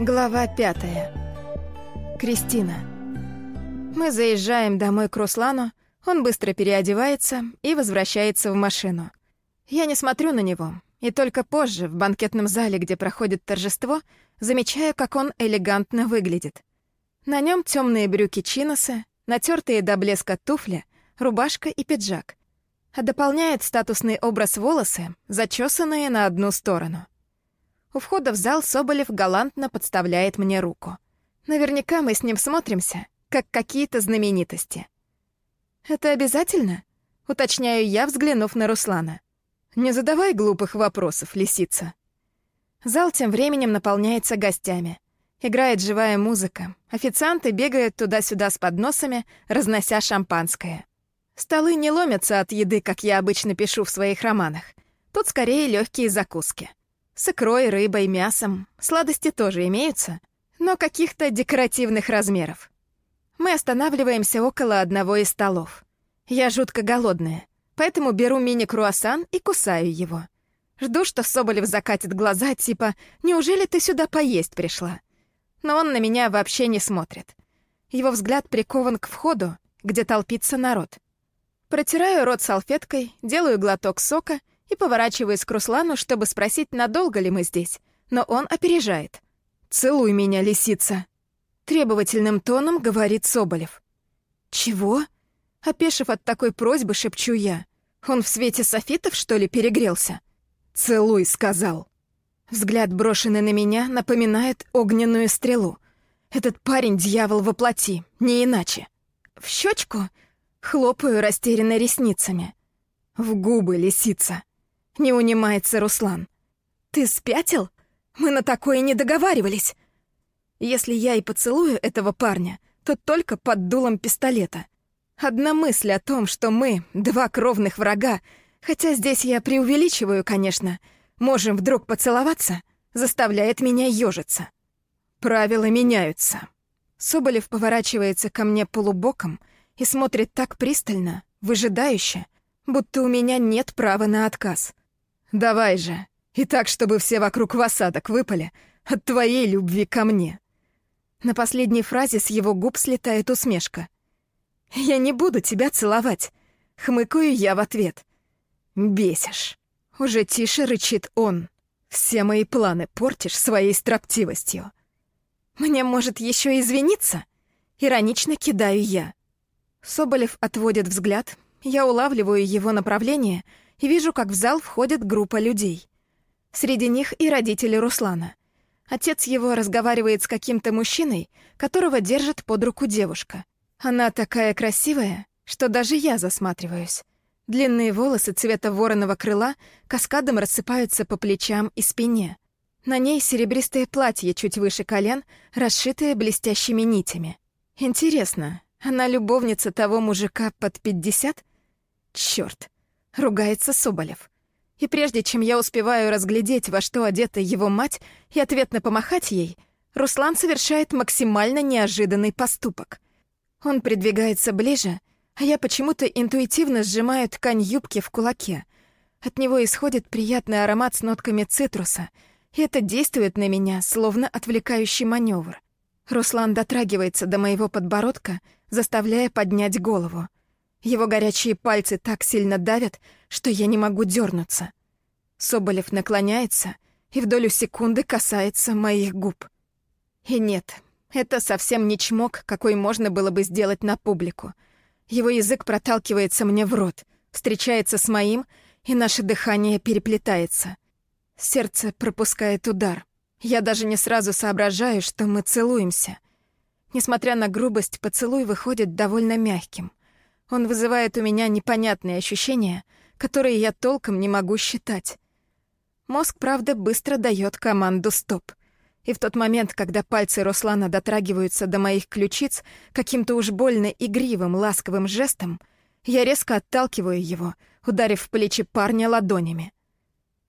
Глава пятая. Кристина. Мы заезжаем домой к Руслану, он быстро переодевается и возвращается в машину. Я не смотрю на него, и только позже, в банкетном зале, где проходит торжество, замечаю, как он элегантно выглядит. На нем темные брюки чиносы, натертые до блеска туфли, рубашка и пиджак. А дополняет статусный образ волосы, зачесанные на одну сторону — у входа в зал Соболев галантно подставляет мне руку. Наверняка мы с ним смотримся, как какие-то знаменитости. «Это обязательно?» — уточняю я, взглянув на Руслана. «Не задавай глупых вопросов, лисица». Зал тем временем наполняется гостями. Играет живая музыка. Официанты бегают туда-сюда с подносами, разнося шампанское. Столы не ломятся от еды, как я обычно пишу в своих романах. Тут скорее легкие закуски. С икрой, рыбой, мясом. Сладости тоже имеются, но каких-то декоративных размеров. Мы останавливаемся около одного из столов. Я жутко голодная, поэтому беру мини-круассан и кусаю его. Жду, что Соболев закатит глаза, типа «Неужели ты сюда поесть пришла?» Но он на меня вообще не смотрит. Его взгляд прикован к входу, где толпится народ. Протираю рот салфеткой, делаю глоток сока — и поворачиваюсь к Руслану, чтобы спросить, надолго ли мы здесь. Но он опережает. «Целуй меня, лисица!» Требовательным тоном говорит Соболев. «Чего?» Опешив от такой просьбы, шепчу я. «Он в свете софитов, что ли, перегрелся?» «Целуй», — сказал. Взгляд, брошенный на меня, напоминает огненную стрелу. Этот парень — дьявол во плоти, не иначе. В щечку хлопаю растерянно ресницами. В губы, лисица. Не унимается Руслан. «Ты спятил? Мы на такое не договаривались!» Если я и поцелую этого парня, то только под дулом пистолета. Одна мысль о том, что мы — два кровных врага, хотя здесь я преувеличиваю, конечно, можем вдруг поцеловаться, заставляет меня ёжиться. Правила меняются. Соболев поворачивается ко мне полубоком и смотрит так пристально, выжидающе, будто у меня нет права на отказ. Давай же. И так, чтобы все вокруг в осадок выпали от твоей любви ко мне. На последней фразе с его губ слетает усмешка. «Я не буду тебя целовать», — хмыкаю я в ответ. «Бесишь». Уже тише рычит он. «Все мои планы портишь своей строптивостью». «Мне, может, еще извиниться?» Иронично кидаю я. Соболев отводит взгляд, я улавливаю его направление — и вижу, как в зал входит группа людей. Среди них и родители Руслана. Отец его разговаривает с каким-то мужчиной, которого держит под руку девушка. Она такая красивая, что даже я засматриваюсь. Длинные волосы цвета вороного крыла каскадом рассыпаются по плечам и спине. На ней серебристое платье чуть выше колен, расшитое блестящими нитями. Интересно, она любовница того мужика под пятьдесят? Чёрт! Ругается Соболев. И прежде чем я успеваю разглядеть, во что одета его мать, и ответно помахать ей, Руслан совершает максимально неожиданный поступок. Он придвигается ближе, а я почему-то интуитивно сжимаю ткань юбки в кулаке. От него исходит приятный аромат с нотками цитруса, и это действует на меня, словно отвлекающий маневр. Руслан дотрагивается до моего подбородка, заставляя поднять голову. Его горячие пальцы так сильно давят, что я не могу дернуться. Соболев наклоняется и в долю секунды касается моих губ. И нет, это совсем не чмок, какой можно было бы сделать на публику. Его язык проталкивается мне в рот, встречается с моим, и наше дыхание переплетается. Сердце пропускает удар. Я даже не сразу соображаю, что мы целуемся. Несмотря на грубость, поцелуй выходит довольно мягким. Он вызывает у меня непонятные ощущения, которые я толком не могу считать. Мозг, правда, быстро дает команду «стоп». И в тот момент, когда пальцы Руслана дотрагиваются до моих ключиц каким-то уж больно игривым, ласковым жестом, я резко отталкиваю его, ударив в плечи парня ладонями.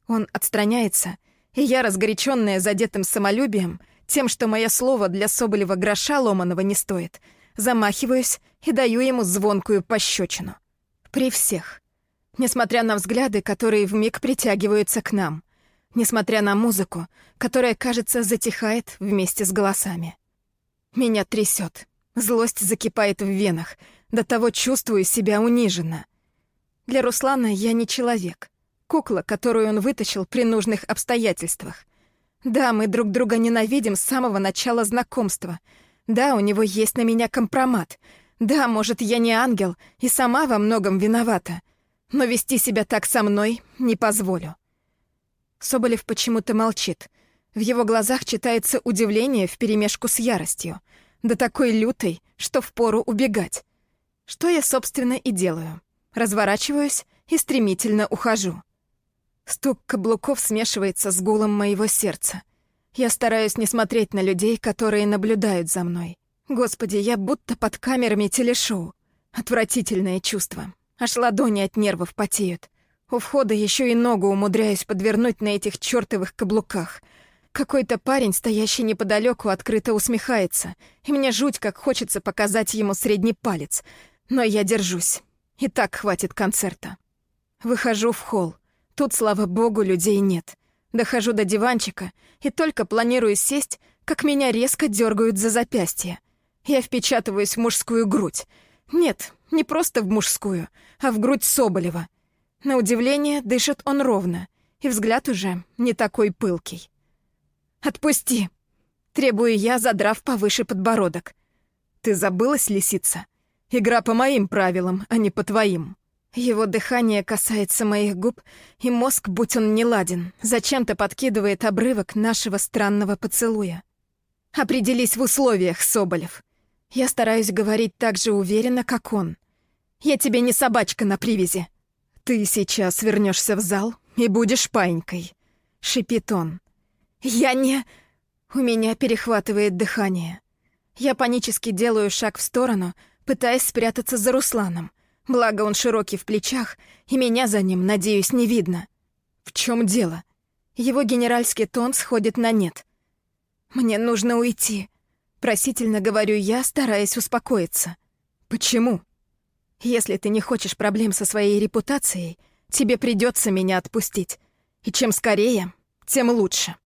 Он отстраняется, и я, разгоряченная задетым самолюбием, тем, что мое слово для Соболева гроша ломаного не стоит — замахиваюсь и даю ему звонкую пощечину. При всех. Несмотря на взгляды, которые вмиг притягиваются к нам. несмотря на музыку, которая, кажется, затихает вместе с голосами. Меня трясет, злость закипает в венах, до того чувствую себя униженно. Для Руслана я не человек, кукла, которую он вытащил при нужных обстоятельствах. Да, мы друг друга ненавидим с самого начала знакомства. Да, у него есть на меня компромат. Да, может, я не ангел и сама во многом виновата. Но вести себя так со мной не позволю. Соболев почему-то молчит. В его глазах читается удивление вперемешку с яростью. Да такой лютой, что впору убегать. Что я, собственно, и делаю. Разворачиваюсь и стремительно ухожу. Стук каблуков смешивается с гулом моего сердца. Я стараюсь не смотреть на людей, которые наблюдают за мной. Господи, я будто под камерами телешоу. Отвратительное чувство. Аж ладони от нервов потеют. У входа еще и ногу умудряюсь подвернуть на этих чертовых каблуках. Какой-то парень, стоящий неподалеку, открыто усмехается, и мне жуть, как хочется показать ему средний палец. Но я держусь. И так хватит концерта. Выхожу в холл. Тут, слава богу, людей нет. Дохожу до диванчика и только планирую сесть, как меня резко дергают за запястье. Я впечатываюсь в мужскую грудь. Нет, не просто в мужскую, а в грудь Соболева — на удивление, дышит он ровно, и взгляд уже не такой пылкий. «Отпусти!» — требую я, задрав повыше подбородок. «Ты забылась, лисица? Игра по моим правилам, а не по твоим». Его дыхание касается моих губ, и мозг, будь он неладен, зачем-то подкидывает обрывок нашего странного поцелуя. «Определись в условиях, Соболев. Я стараюсь говорить так же уверенно, как он. Я тебе не собачка на привязи. «Ты сейчас вернешься в зал и будешь панькой», — шипит он. «Я не...» У меня перехватывает дыхание. Я панически делаю шаг в сторону, пытаясь спрятаться за Русланом. Благо он широкий в плечах, и меня за ним, надеюсь, не видно. В чем дело? Его генеральский тон сходит на нет. «Мне нужно уйти», — просительно говорю я, стараясь успокоиться. «Почему?» Если ты не хочешь проблем со своей репутацией, тебе придется меня отпустить. И чем скорее, тем лучше.